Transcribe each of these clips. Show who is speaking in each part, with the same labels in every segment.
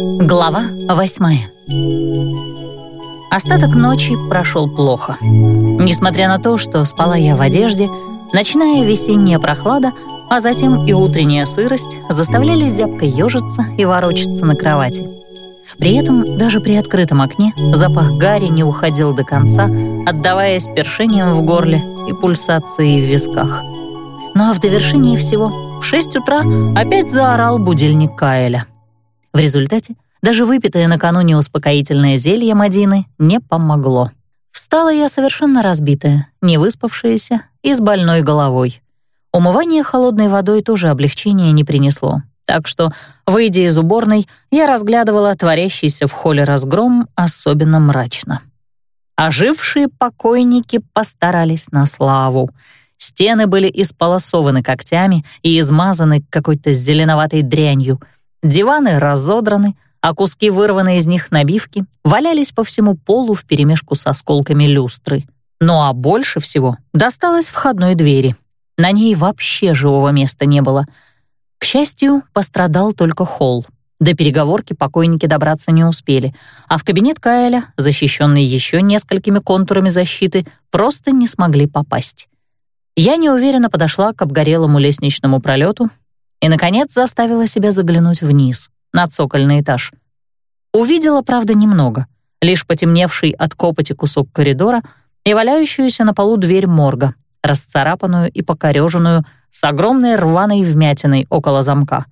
Speaker 1: Глава восьмая. Остаток ночи прошел плохо. Несмотря на то, что спала я в одежде, ночная весенняя прохлада, а затем и утренняя сырость заставляли зябко ежиться и ворочаться на кровати. При этом даже при открытом окне запах гари не уходил до конца, отдаваясь першением в горле и пульсацией в висках. Ну а в довершении всего в 6 утра опять заорал будильник Каэля. В результате даже выпитое накануне успокоительное зелье Мадины не помогло. Встала я совершенно разбитая, не выспавшаяся и с больной головой. Умывание холодной водой тоже облегчения не принесло. Так что, выйдя из уборной, я разглядывала творящийся в холле разгром особенно мрачно. Ожившие покойники постарались на славу. Стены были исполосованы когтями и измазаны какой-то зеленоватой дрянью. Диваны разодраны, а куски вырванные из них набивки валялись по всему полу вперемешку с осколками люстры. Ну а больше всего досталось входной двери. На ней вообще живого места не было — к счастью, пострадал только холл. До переговорки покойники добраться не успели, а в кабинет Каэля, защищенный еще несколькими контурами защиты, просто не смогли попасть. Я неуверенно подошла к обгорелому лестничному пролету и, наконец, заставила себя заглянуть вниз, на цокольный этаж. Увидела, правда, немного, лишь потемневший от копоти кусок коридора и валяющуюся на полу дверь морга, расцарапанную и покореженную, с огромной рваной вмятиной около замка.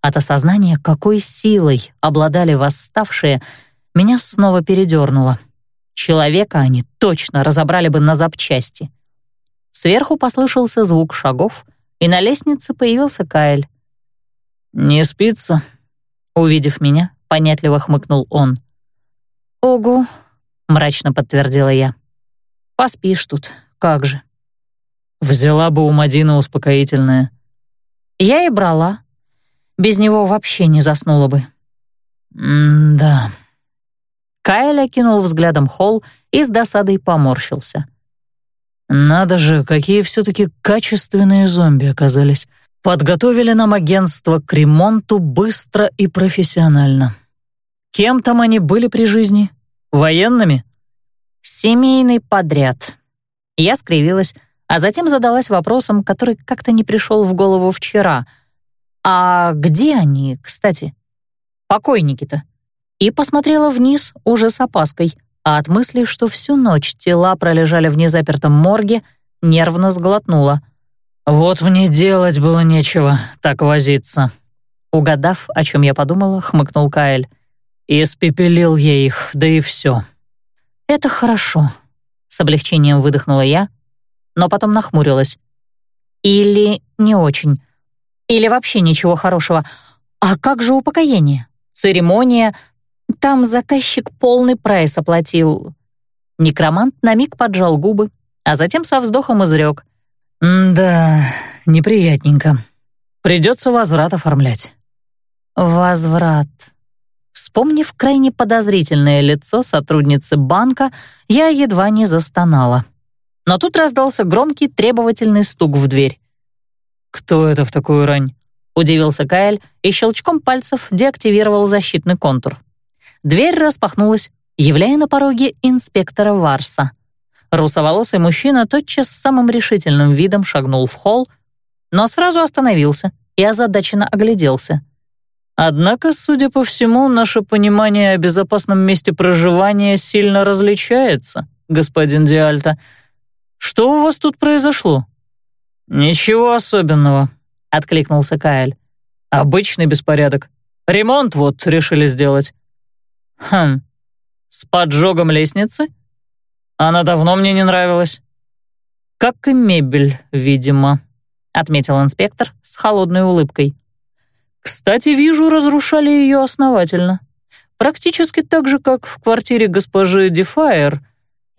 Speaker 1: От осознания, какой силой обладали восставшие, меня снова передернуло. Человека они точно разобрали бы на запчасти. Сверху послышался звук шагов, и на лестнице появился Каэль. «Не спится?» Увидев меня, понятливо хмыкнул он. «Огу», — мрачно подтвердила я. «Поспишь тут, как же». Взяла бы у Мадины успокоительное. Я и брала. Без него вообще не заснула бы. М-да. Кайл окинул взглядом холл и с досадой поморщился. Надо же, какие все-таки качественные зомби оказались. Подготовили нам агентство к ремонту быстро и профессионально. Кем там они были при жизни? Военными? Семейный подряд. Я скривилась, а затем задалась вопросом, который как-то не пришел в голову вчера. «А где они, кстати? Покойники-то?» И посмотрела вниз уже с опаской, а от мысли, что всю ночь тела пролежали в незапертом морге, нервно сглотнула. «Вот мне делать было нечего, так возиться». Угадав, о чем я подумала, хмыкнул Каэль. «Испепелил я их, да и все». «Это хорошо», — с облегчением выдохнула я, но потом нахмурилась. Или не очень. Или вообще ничего хорошего. А как же упокоение? Церемония? Там заказчик полный прайс оплатил. Некромант на миг поджал губы, а затем со вздохом изрек. «Да, неприятненько. Придется возврат оформлять». «Возврат». Вспомнив крайне подозрительное лицо сотрудницы банка, я едва не застонала. Но тут раздался громкий требовательный стук в дверь. «Кто это в такую рань?» — удивился Кайл и щелчком пальцев деактивировал защитный контур. Дверь распахнулась, являя на пороге инспектора Варса. Русоволосый мужчина тотчас с самым решительным видом шагнул в холл, но сразу остановился и озадаченно огляделся. Однако, судя по всему, наше понимание о безопасном месте проживания сильно различается, господин Диальто. Что у вас тут произошло?» «Ничего особенного», — откликнулся Каэль. «Обычный беспорядок. Ремонт вот решили сделать». «Хм, с поджогом лестницы? Она давно мне не нравилась». «Как и мебель, видимо», — отметил инспектор с холодной улыбкой. «Кстати, вижу, разрушали ее основательно. Практически так же, как в квартире госпожи Дефайер —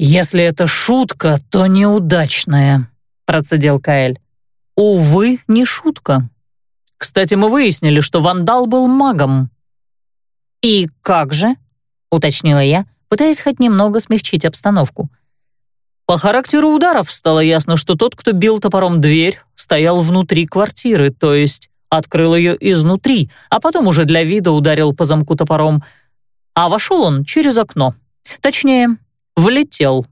Speaker 1: «Если это шутка, то неудачная», — процедил Каэль. «Увы, не шутка. Кстати, мы выяснили, что вандал был магом». «И как же?» — уточнила я, пытаясь хоть немного смягчить обстановку. По характеру ударов стало ясно, что тот, кто бил топором дверь, стоял внутри квартиры, то есть открыл ее изнутри, а потом уже для вида ударил по замку топором. А вошел он через окно. Точнее, влетел,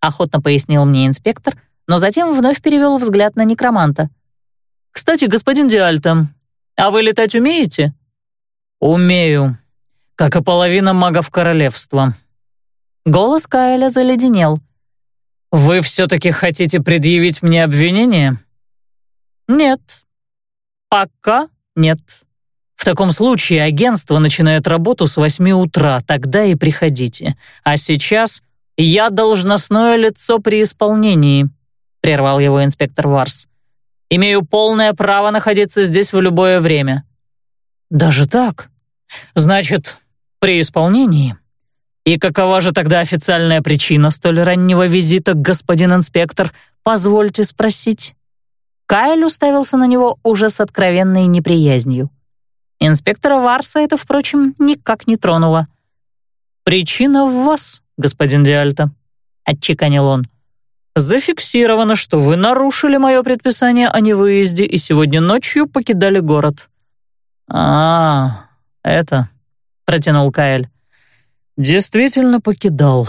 Speaker 1: охотно пояснил мне инспектор, но затем вновь перевел взгляд на некроманта. «Кстати, господин Диальто, а вы летать умеете?» «Умею, как и половина магов королевства». Голос Каэля заледенел. «Вы все-таки хотите предъявить мне обвинение?» «Нет. Пока нет. В таком случае агентство начинает работу с восьми утра, тогда и приходите. А сейчас я должностное лицо при исполнении», — прервал его инспектор Варс. «Имею полное право находиться здесь в любое время». «Даже так? Значит, при исполнении?» «И какова же тогда официальная причина столь раннего визита, господин инспектор? Позвольте спросить». Кайл уставился на него уже с откровенной неприязнью. Инспектора Варса это, впрочем, никак не тронуло. «Причина в вас, господин Диальто», — отчеканил он. «Зафиксировано, что вы нарушили мое предписание о невыезде и сегодня ночью покидали город». «А, это...» — протянул Каэль. «Действительно покидал.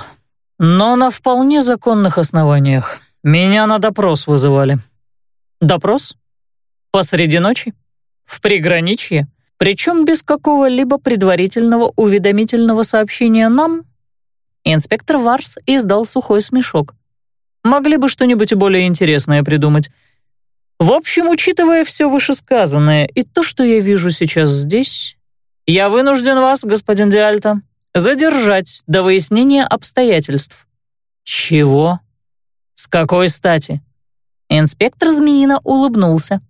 Speaker 1: Но на вполне законных основаниях. Меня на допрос вызывали». «Допрос? Посреди ночи? В приграничье? Причем без какого-либо предварительного уведомительного сообщения нам?» Инспектор Варс издал сухой смешок. «Могли бы что-нибудь более интересное придумать». В общем, учитывая все вышесказанное и то, что я вижу сейчас здесь, я вынужден вас, господин Диальто, задержать до выяснения обстоятельств». «Чего? С какой стати?» Инспектор Змеина улыбнулся.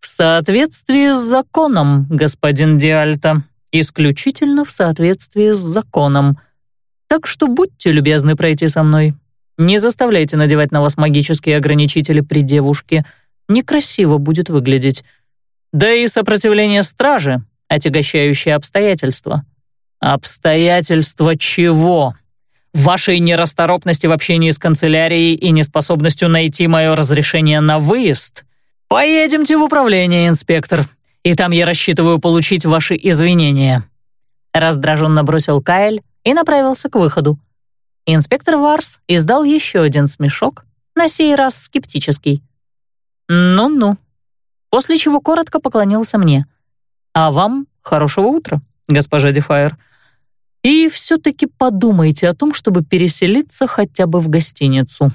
Speaker 1: «В соответствии с законом, господин Диальто, исключительно в соответствии с законом. Так что будьте любезны пройти со мной. Не заставляйте надевать на вас магические ограничители при девушке. Некрасиво будет выглядеть. Да и сопротивление стражи, отягощающее обстоятельства. «Обстоятельства чего? Вашей нерасторопности в общении с канцелярией и неспособностью найти мое разрешение на выезд? Поедемте в управление, инспектор, и там я рассчитываю получить ваши извинения». Раздраженно бросил Каэль и направился к выходу. Инспектор Варс издал еще один смешок, на сей раз скептический. «Ну-ну», после чего коротко поклонился мне. «А вам хорошего утра, госпожа Дефайр. И все-таки подумайте о том, чтобы переселиться хотя бы в гостиницу.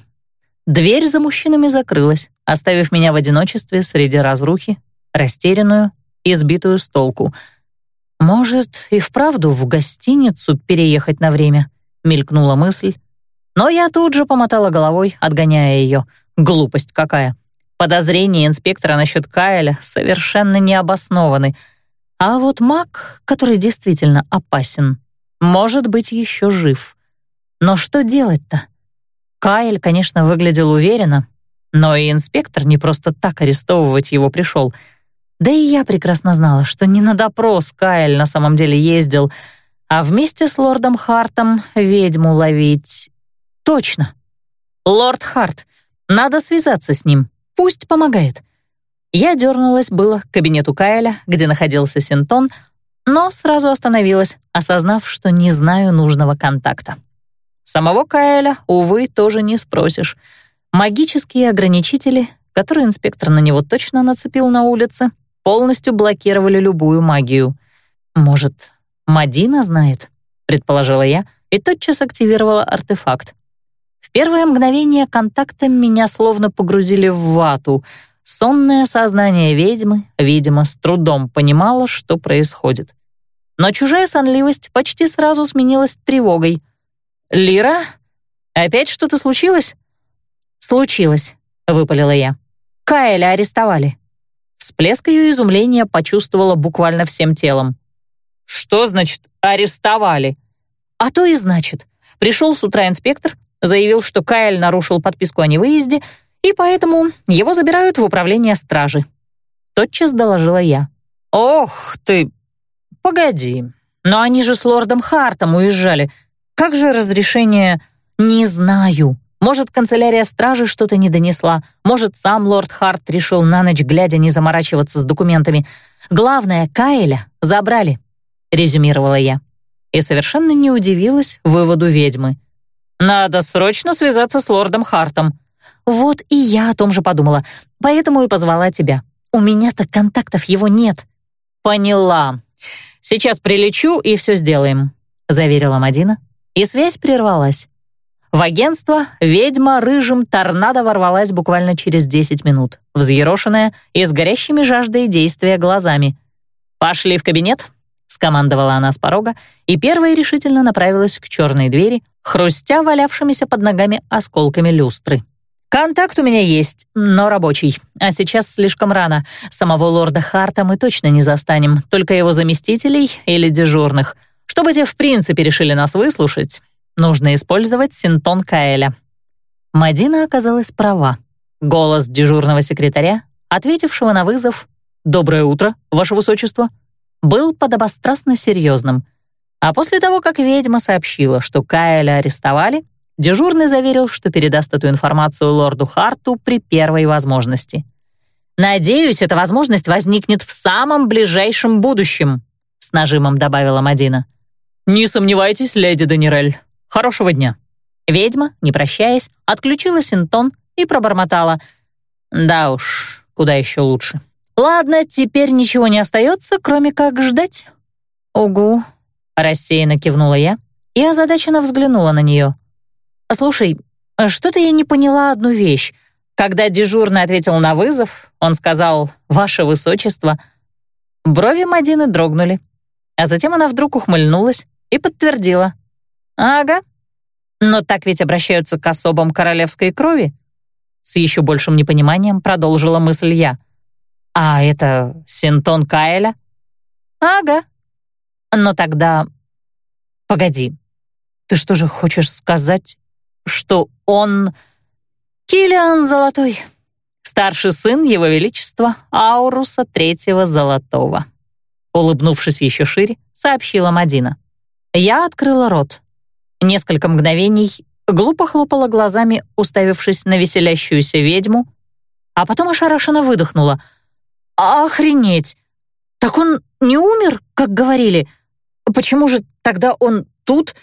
Speaker 1: Дверь за мужчинами закрылась, оставив меня в одиночестве среди разрухи, растерянную и сбитую с толку. «Может, и вправду в гостиницу переехать на время?» — мелькнула мысль. Но я тут же помотала головой, отгоняя ее. Глупость какая. Подозрения инспектора насчет Кайля совершенно необоснованы. А вот маг, который действительно опасен, может быть, еще жив. Но что делать-то? Кайл, конечно, выглядел уверенно, но и инспектор не просто так арестовывать его пришел. Да и я прекрасно знала, что не на допрос Кайл на самом деле ездил, а вместе с лордом Хартом ведьму ловить. Точно. Лорд Харт. Надо связаться с ним. Пусть помогает. Я дернулась было к кабинету Кайля, где находился Синтон, но сразу остановилась, осознав, что не знаю нужного контакта. Самого Каэля, увы, тоже не спросишь. Магические ограничители, которые инспектор на него точно нацепил на улице, полностью блокировали любую магию. Может, Мадина знает, предположила я и тотчас активировала артефакт. В первое мгновение контакта меня словно погрузили в вату — Сонное сознание ведьмы, видимо, с трудом понимало, что происходит. Но чужая сонливость почти сразу сменилась тревогой. «Лира? Опять что-то случилось?» «Случилось», — выпалила я. «Каэля арестовали». Всплеск ее изумления почувствовала буквально всем телом. «Что значит «арестовали»?» «А то и значит. Пришел с утра инспектор, заявил, что Каэль нарушил подписку о невыезде, и поэтому его забирают в управление стражи. Тотчас доложила я. «Ох ты! Погоди, но они же с лордом Хартом уезжали. Как же разрешение...» «Не знаю», Может, канцелярия стражи что-то не донесла, может, сам лорд Харт решил на ночь глядя не заморачиваться с документами. Главное, Каэля забрали, резюмировала я. И совершенно не удивилась выводу ведьмы. Надо срочно связаться с лордом Хартом. Вот и я о том же подумала, поэтому и позвала тебя. У меня-то контактов его нет. Поняла. Сейчас прилечу и все сделаем, заверила Мадина, и связь прервалась. В агентство ведьма рыжим торнадо ворвалась буквально через 10 минут, взъерошенная и с горящими жаждой действия глазами. «Пошли в кабинет», — скомандовала она с порога, и первой решительно направилась к черной двери, хрустя валявшимися под ногами осколками люстры. «Контакт у меня есть, но рабочий. А сейчас слишком рано. Самого лорда Харта мы точно не застанем, только его заместителей или дежурных. Чтобы те в принципе решили нас выслушать, Нужно использовать синтон Каэля. Мадина оказалась права. Голос дежурного секретаря, ответившего на вызов «Доброе утро, ваше высочество», был подобострастно серьезным. А после того, как ведьма сообщила, что Каэля арестовали, дежурный заверил, что передаст эту информацию лорду Харту при первой возможности. «Надеюсь, эта возможность возникнет в самом ближайшем будущем», — с нажимом добавила Мадина. «Не сомневайтесь, леди Данирель», Хорошего дня». Ведьма, не прощаясь, отключила синтон и пробормотала. «Да уж, куда еще лучше». «Ладно, теперь ничего не остается, кроме как ждать». «Угу», — рассеянно кивнула я и озадаченно взглянула на нее. «Слушай, что-то я не поняла одну вещь. Когда дежурный ответил на вызов, он сказал «Ваше Высочество». Брови Мадины дрогнули, а затем она вдруг ухмыльнулась и подтвердила — «Ага. Но так ведь обращаются к особам королевской крови?» С еще большим непониманием продолжила мысль я. «А это Синтон Каэля?» «Ага. Но тогда...» «Погоди, ты что же хочешь сказать, что он...» «Киллиан Золотой, старший сын Его Величества Ауруса Третьего Золотого», улыбнувшись еще шире, сообщила Мадина. Я открыла рот, Несколько мгновений глупо хлопала глазами, уставившись на веселящуюся ведьму, а потом ошарашенно выдохнула. «Охренеть! Так он не умер, как говорили? Почему же тогда он тут,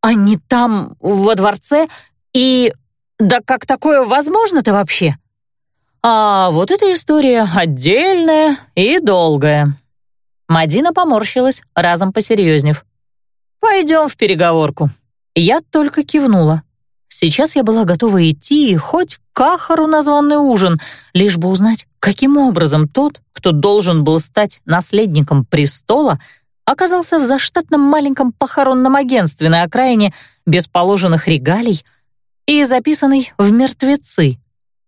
Speaker 1: а не там, во дворце? И да как такое возможно-то вообще?» «А вот эта история отдельная и долгая». Мадина поморщилась, разом посерьезнев. «Пойдем в переговорку». Я только кивнула. Сейчас я была готова идти хоть к Ахару на званый ужин, лишь бы узнать, каким образом тот, кто должен был стать наследником престола, оказался в заштатном маленьком похоронном агентстве на окраине без положенных регалий и записанный в мертвецы.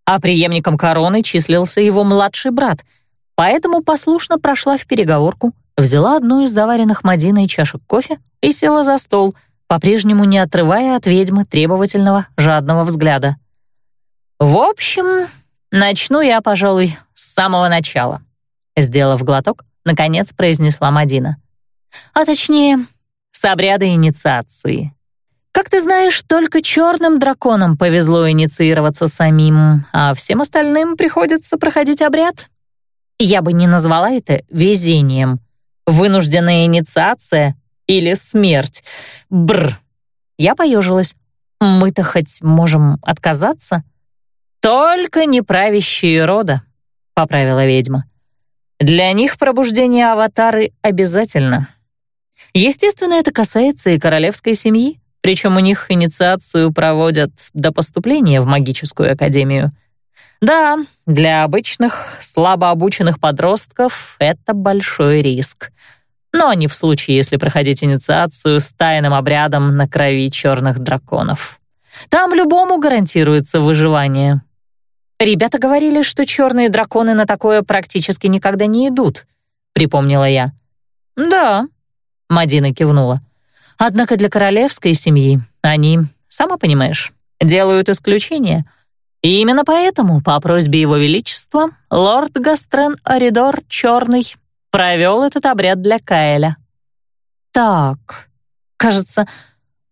Speaker 1: А преемником короны числился его младший брат, поэтому послушно прошла в переговорку, взяла одну из заваренных Мадиной чашек кофе и села за стол — по-прежнему не отрывая от ведьмы требовательного, жадного взгляда. «В общем, начну я, пожалуй, с самого начала», сделав глоток, наконец произнесла Мадина. «А точнее, с обряда инициации. Как ты знаешь, только черным драконам повезло инициироваться самим, а всем остальным приходится проходить обряд. Я бы не назвала это везением. Вынужденная инициация или смерть. Бр. Я поежилась. Мы-то хоть можем отказаться? Только не правящие рода, поправила ведьма. Для них пробуждение аватары обязательно. Естественно, это касается и королевской семьи, причем у них инициацию проводят до поступления в магическую академию. Да, для обычных, слабо обученных подростков это большой риск — но не в случае, если проходить инициацию с тайным обрядом на крови черных драконов. Там любому гарантируется выживание. Ребята говорили, что черные драконы на такое практически никогда не идут, припомнила я. Да, Мадина кивнула. Однако для королевской семьи они, сама понимаешь, делают исключение. И именно поэтому, по просьбе его величества, лорд Гастрен Аридор Черный провел этот обряд для Каэля. Так, кажется,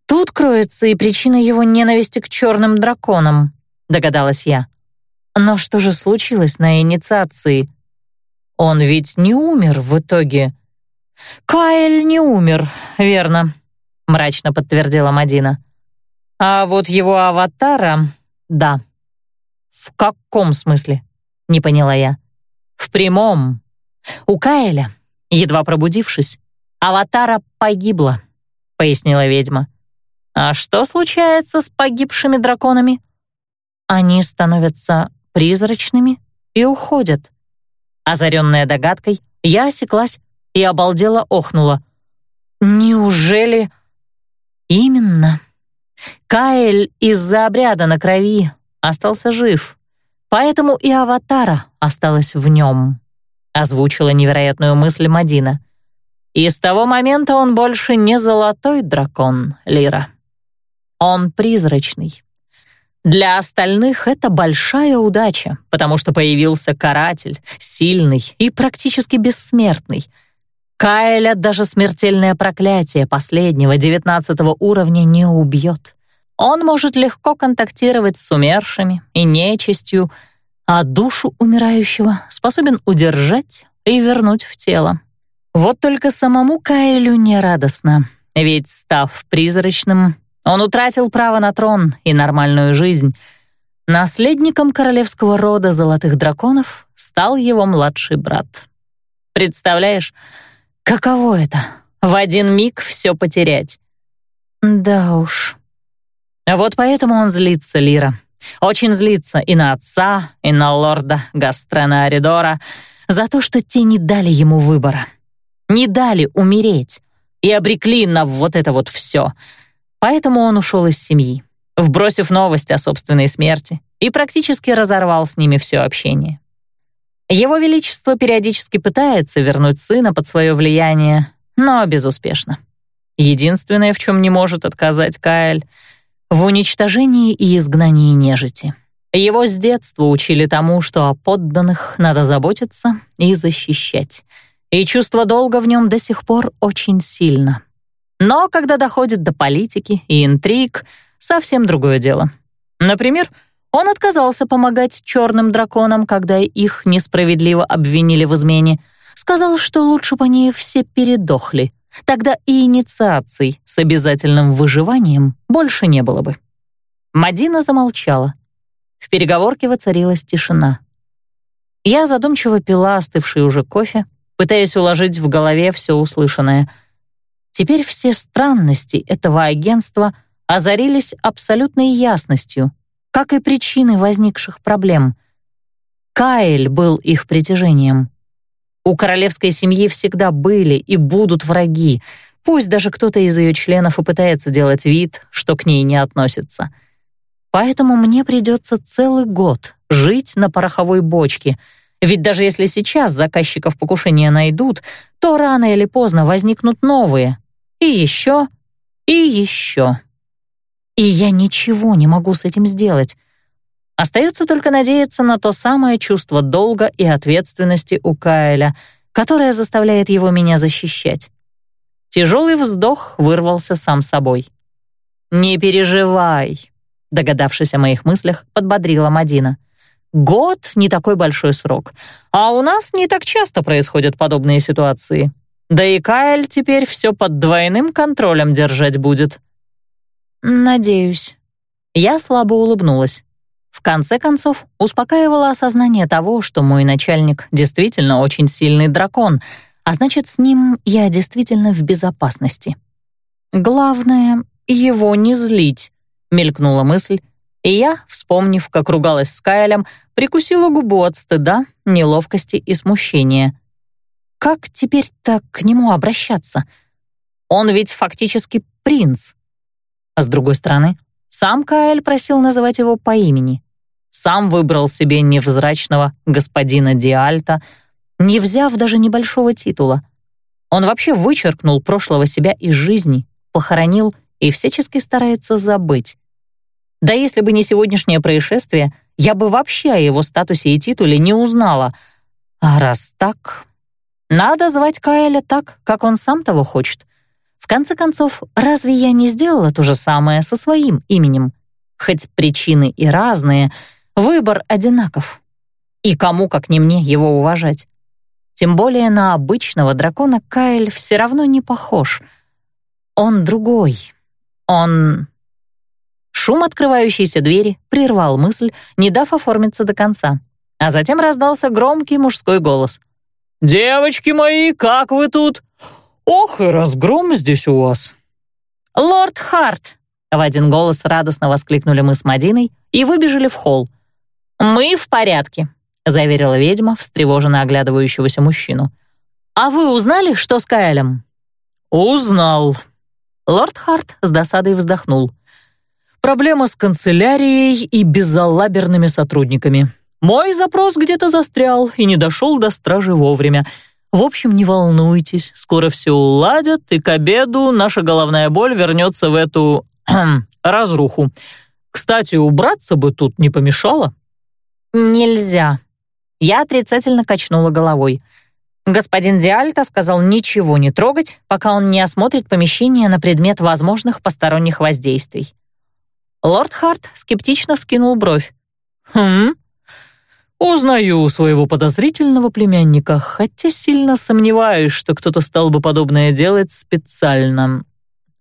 Speaker 1: тут кроется и причина его ненависти к черным драконам, догадалась я. Но что же случилось на инициации? Он ведь не умер в итоге. Каэль не умер, верно, мрачно подтвердила Мадина. А вот его аватара, да. В каком смысле? Не поняла я. В прямом. У Каэля, едва пробудившись, аватара погибла, пояснила ведьма. А что случается с погибшими драконами? Они становятся призрачными и уходят. Озаренная догадкой, я осеклась и обалдела охнула. «Неужели...» «Именно. Каэль из-за обряда на крови остался жив, поэтому и аватара осталась в нем», озвучила невероятную мысль Мадина. «И с того момента он больше не золотой дракон, Лира. Он призрачный. Для остальных это большая удача, потому что появился каратель, сильный и практически бессмертный. Кайля даже смертельное проклятие последнего, девятнадцатого уровня, не убьет. Он может легко контактировать с умершими и нечистью, а душу умирающего способен удержать и вернуть в тело. Вот только самому Кайлю не радостно, ведь, став призрачным, он утратил право на трон и нормальную жизнь. Наследником королевского рода золотых драконов стал его младший брат. Представляешь, каково это — в один миг все потерять? Да уж. Вот поэтому он злится, Лира. Очень злится и на отца, и на лорда Гастрена Аридора за то, что те не дали ему выбора. Не дали умереть и обрекли на вот это вот все — Поэтому он ушел из семьи, вбросив новость о собственной смерти и практически разорвал с ними все общение. Его Величество периодически пытается вернуть сына под свое влияние, но безуспешно. Единственное, в чем не может отказать Каэль, в уничтожении и изгнании нежити. Его с детства учили тому, что о подданных надо заботиться и защищать. И чувство долга в нем до сих пор очень сильно. Но когда доходит до политики и интриг, совсем другое дело. Например, он отказался помогать черным драконам, когда их несправедливо обвинили в измене. Сказал, что лучше бы они все передохли. Тогда и инициаций с обязательным выживанием больше не было бы. Мадина замолчала. В переговорке воцарилась тишина. Я задумчиво пила остывший уже кофе, пытаясь уложить в голове все услышанное — Теперь все странности этого агентства озарились абсолютной ясностью, как и причины возникших проблем. Каэль был их притяжением. У королевской семьи всегда были и будут враги, пусть даже кто-то из ее членов и пытается делать вид, что к ней не относится. Поэтому мне придется целый год жить на пороховой бочке, ведь даже если сейчас заказчиков покушения найдут, то рано или поздно возникнут новые, и еще, и еще. И я ничего не могу с этим сделать. Остается только надеяться на то самое чувство долга и ответственности у Кайля, которое заставляет его меня защищать. Тяжелый вздох вырвался сам собой. «Не переживай», — догадавшись о моих мыслях, подбодрила Мадина. «Год — не такой большой срок, а у нас не так часто происходят подобные ситуации. Да и Кайл теперь все под двойным контролем держать будет. Надеюсь. Я слабо улыбнулась. В конце концов, успокаивало осознание того, что мой начальник действительно очень сильный дракон, а значит, с ним я действительно в безопасности. Главное — его не злить, мелькнула мысль, и я, вспомнив, как ругалась с Кайлем, прикусила губу от стыда, неловкости и смущения. Как теперь-то к нему обращаться? Он ведь фактически принц. А с другой стороны, сам Каэль просил называть его по имени. Сам выбрал себе невзрачного господина Диальта, не взяв даже небольшого титула. Он вообще вычеркнул прошлого себя из жизни, похоронил и всячески старается забыть. Да если бы не сегодняшнее происшествие, я бы вообще о его статусе и титуле не узнала. А раз так, надо звать Каэля так, как он сам того хочет. В конце концов, разве я не сделала то же самое со своим именем? Хоть причины и разные, выбор одинаков. И кому, как не мне, его уважать? Тем более на обычного дракона Кайл все равно не похож. Он другой. Он... Шум открывающейся двери прервал мысль, не дав оформиться до конца. А затем раздался громкий мужской голос. «Девочки мои, как вы тут? Ох, и разгром здесь у вас!» «Лорд Харт!» — в один голос радостно воскликнули мы с Мадиной и выбежали в холл. «Мы в порядке», — заверила ведьма, встревоженно оглядывающегося мужчину. «А вы узнали, что с Каэлем?» «Узнал». Лорд Харт с досадой вздохнул. «Проблема с канцелярией и безалаберными сотрудниками. Мой запрос где-то застрял и не дошел до стражи вовремя. В общем, не волнуйтесь, скоро все уладят, и к обеду наша головная боль вернется в эту разруху. Кстати, убраться бы тут не помешало». «Нельзя». Я отрицательно качнула головой. Господин Диальто сказал ничего не трогать, пока он не осмотрит помещение на предмет возможных посторонних воздействий. Лорд Харт скептично вскинул бровь. «Хм, Узнаю своего подозрительного племянника, хотя сильно сомневаюсь, что кто-то стал бы подобное делать специально.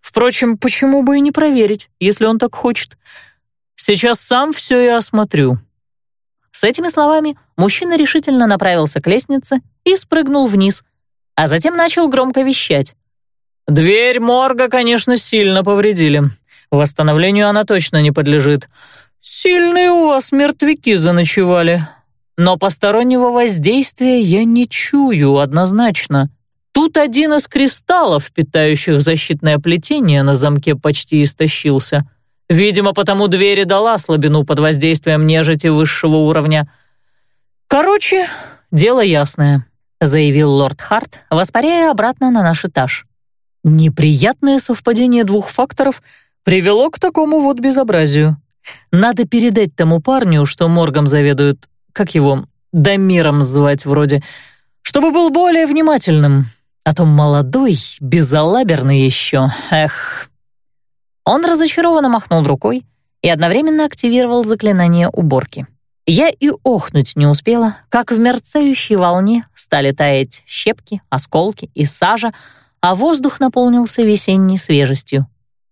Speaker 1: Впрочем, почему бы и не проверить, если он так хочет? Сейчас сам все и осмотрю». С этими словами мужчина решительно направился к лестнице и спрыгнул вниз, а затем начал громко вещать. «Дверь морга, конечно, сильно повредили. Восстановлению она точно не подлежит. Сильные у вас мертвяки заночевали. Но постороннего воздействия я не чую однозначно. Тут один из кристаллов, питающих защитное плетение, на замке почти истощился. Видимо, потому дверь и дала слабину под воздействием нежити высшего уровня. Короче, дело ясное, заявил лорд Харт, воспаряя обратно на наш этаж. Неприятное совпадение двух факторов привело к такому вот безобразию. Надо передать тому парню, что моргом заведует как его, Дамиром звать вроде, чтобы был более внимательным. А то молодой, безалаберный еще, эх. Он разочарованно махнул рукой и одновременно активировал заклинание уборки. Я и охнуть не успела, как в мерцающей волне стали таять щепки, осколки и сажа, а воздух наполнился весенней свежестью.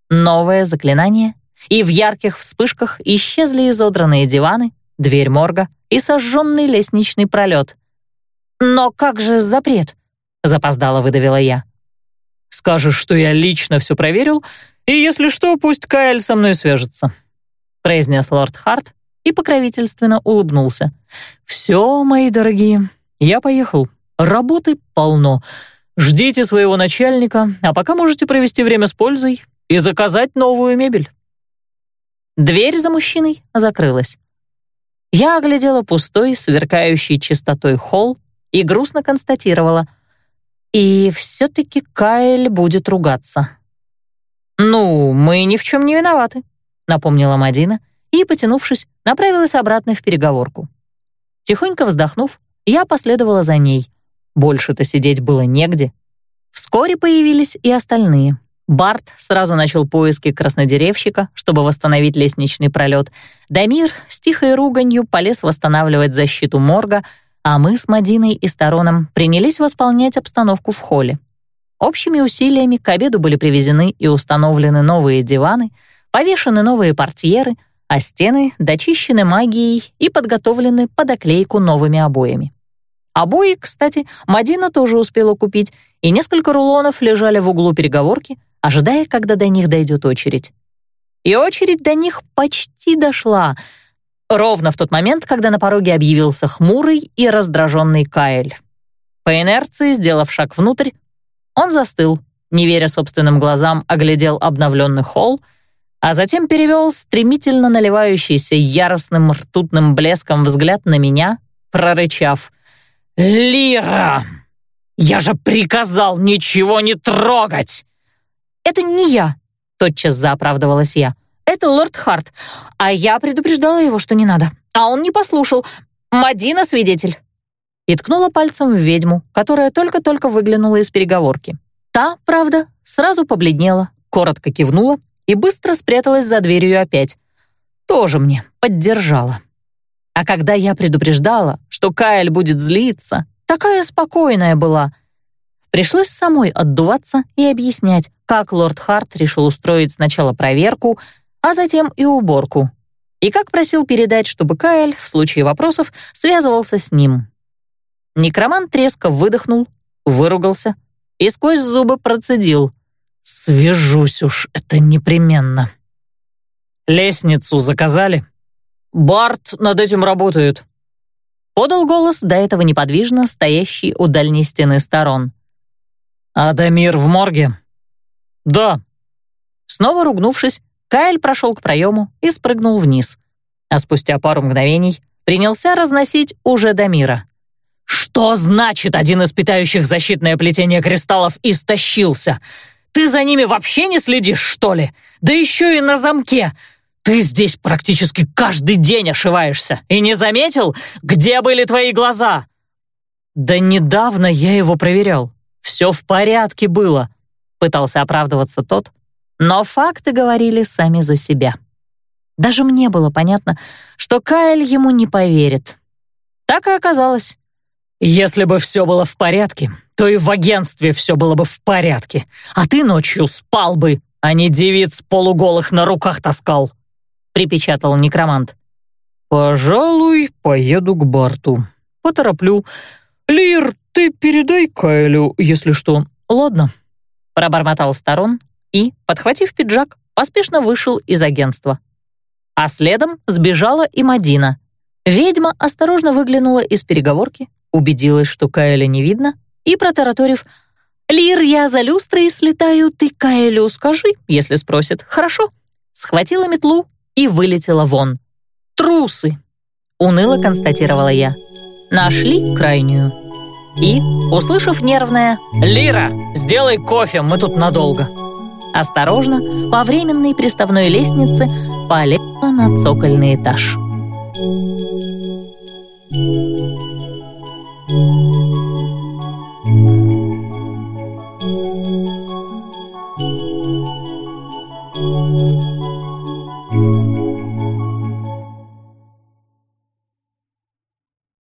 Speaker 1: Новое заклинание, и в ярких вспышках исчезли изодранные диваны, дверь морга и сожженный лестничный пролет. «Но как же запрет?» — запоздало выдавила я. «Скажешь, что я лично все проверил, и если что, пусть Кайл со мной свяжется», — произнес лорд Харт и покровительственно улыбнулся. «Все, мои дорогие, я поехал. Работы полно. Ждите своего начальника, а пока можете провести время с пользой и заказать новую мебель». Дверь за мужчиной закрылась. Я оглядела пустой, сверкающий чистотой холл и грустно констатировала. И все-таки Кайл будет ругаться. «Ну, мы ни в чем не виноваты», — напомнила Мадина и, потянувшись, направилась обратно в переговорку. Тихонько вздохнув, я последовала за ней. Больше-то сидеть было негде. Вскоре появились и остальные. Барт сразу начал поиски краснодеревщика, чтобы восстановить лестничный пролет. Дамир с тихой руганью полез восстанавливать защиту морга, а мы с Мадиной и Стороном принялись восполнять обстановку в холле. Общими усилиями к обеду были привезены и установлены новые диваны, повешены новые портьеры, а стены дочищены магией и подготовлены под оклейку новыми обоями. Обои, кстати, Мадина тоже успела купить, и несколько рулонов лежали в углу переговорки, ожидая, когда до них дойдет очередь. И очередь до них почти дошла, ровно в тот момент, когда на пороге объявился хмурый и раздраженный Каэль. По инерции, сделав шаг внутрь, он застыл, не веря собственным глазам, оглядел обновленный холл, а затем перевел стремительно наливающийся яростным ртутным блеском взгляд на меня, прорычав «Лира! Я же приказал ничего не трогать!» «Это не я», — тотчас заоправдывалась я. «Это лорд Харт, а я предупреждала его, что не надо. А он не послушал. Мадина свидетель». И ткнула пальцем в ведьму, которая только-только выглянула из переговорки. Та, правда, сразу побледнела, коротко кивнула и быстро спряталась за дверью опять. Тоже мне поддержала. А когда я предупреждала, что Кайл будет злиться, такая спокойная была. Пришлось самой отдуваться и объяснять, как лорд Харт решил устроить сначала проверку, а затем и уборку. И как просил передать, чтобы Кайл в случае вопросов связывался с ним. Некромант резко выдохнул, выругался и сквозь зубы процедил. «Свяжусь уж, это непременно». «Лестницу заказали?» «Барт над этим работает», — подал голос до этого неподвижно стоящий у дальней стены сторон. «Адамир в морге?» «Да». Снова ругнувшись, Кайл прошел к проему и спрыгнул вниз, а спустя пару мгновений принялся разносить уже до мира. «Что значит один из питающих защитное плетение кристаллов истощился? Ты за ними вообще не следишь, что ли? Да еще и на замке! Ты здесь практически каждый день ошиваешься и не заметил, где были твои глаза?» «Да недавно я его проверял. Все в порядке было», — пытался оправдываться тот, но факты говорили сами за себя. Даже мне было понятно, что Кайл ему не поверит. Так и оказалось. «Если бы все было в порядке, то и в агентстве все было бы в порядке, а ты ночью спал бы, а не девиц полуголых на руках таскал», — припечатал некромант. «Пожалуй, поеду к Барту. Потороплю. Лир, ты передай Кайлю, если что. Ладно?» Пробормотал сторон и, подхватив пиджак, поспешно вышел из агентства. А следом сбежала и Мадина. Ведьма осторожно выглянула из переговорки, убедилась, что Каэля не видно, и, протараторив «Лир, я за люстрой слетаю, ты Каэлю скажи, если спросит, хорошо?» Схватила метлу и вылетела вон. «Трусы!» — уныло констатировала я. «Нашли крайнюю» и, услышав нервное «Лира, сделай кофе, мы тут надолго!» Осторожно, по временной приставной лестнице полезла на цокольный этаж. Thank you.